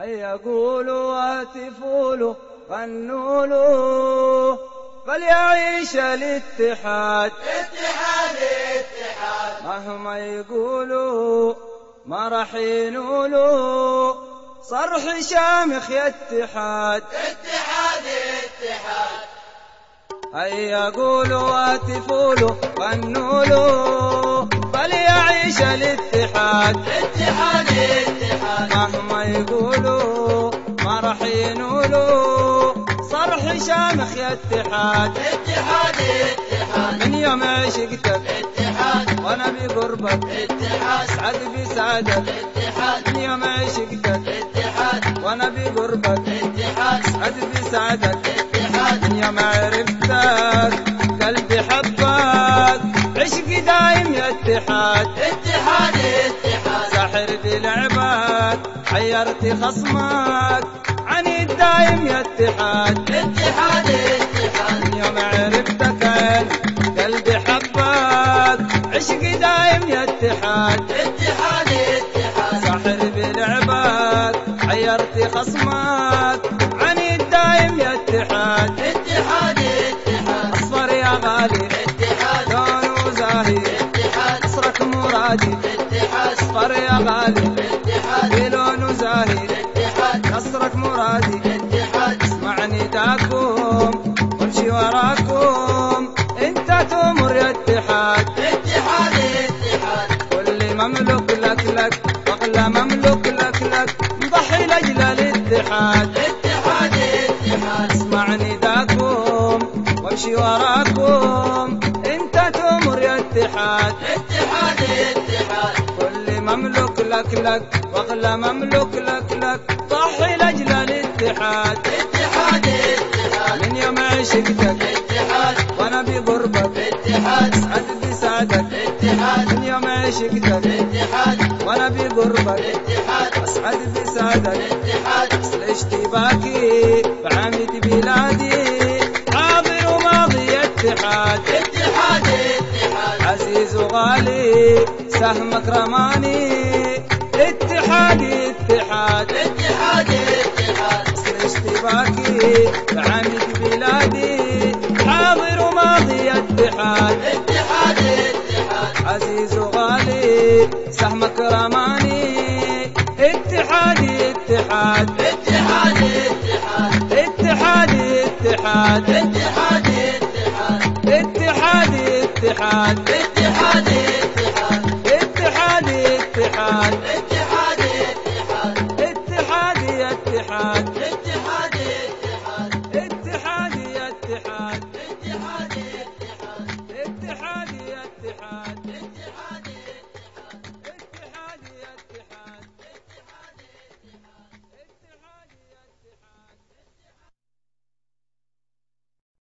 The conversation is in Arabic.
هيا قولوا وهتفوا له غنوا له فليعيش الاتحاد اتحاد اتحاد مهما يقولوا ما راح ينولوا صرح شامخ يا اتحاد. اتحاد اتحاد هيا قولوا وهتفوا له غنوا له فليعيش الاتحاد اتحاد اتحاد مهما يقولوا ما راح ينولوا. صرح شامخ يا اتحاد اتحاد. اتحاد من يوم عشقتك اتحاد وأنا بقربك. اتحاد اسعد بسعدك. اتحاد من يوم عشقتك اتحاد وأنا بقربك. اتحاد اسعد بسعدك. اتحاد من يوم عرفتك. دايم يا اتحاد. اتحاد اتحاد. ساحر بلعبك حيرت خصمك. عن الدايم يا اتحاد. اتحاد اتحاد. يوم عرفتك قلبي حبك. عشقي دايم يا اتحاد. اتحاد اتحاد. ساحر بلعبك حيرت خصمك. عن الدايم يا اتحاد. اتحاد اتحاد. أصفر يا غالي. اتحاد أصفر يا غالي اتحاد بلونه زاهي نصرك مرادي اتحاد اسمع نداكم وامشي وراكم انت تمر يا اتحاد. اتحاد اتحاد. كل مملوك لك لك واغلى مملوك لك لك. نضحي لاجل الاتحاد اتحاد اتحاد. اسمع نداكم وامشي وراكم انت تمر يا اتحاد اتحاد. مملوك لك لك واغلى مملوك لك لك. ضحي لاجل الاتحاد. اتحاد اتحاد من يوم عشقتك اتحاد وأنا بقربك اتحاد أسعد بسعدك اتحاد من يوم عشقتك اتحاد وأنا بقربك اتحاد أسعد بسعدك اتحاد اصل اشتباكي بعمد بلادي. حاضر وماضي اتحاد. اتحاد اتحاد عزيز وغالي سهمك رماني اتحاد اتحاد اتحاد اتحاد. اشتباكي بلادي. حاضر وماضي اتحاد اتحاد اتحاد. عزيز وغالي سهمك رماني اتحادي اتحاد اتحادي اتحاد اتحادي اتحاد اتحاد اتحاد اتحادي اتحاد. اتحاد اتحاد اتحاد اتحاد اتحاد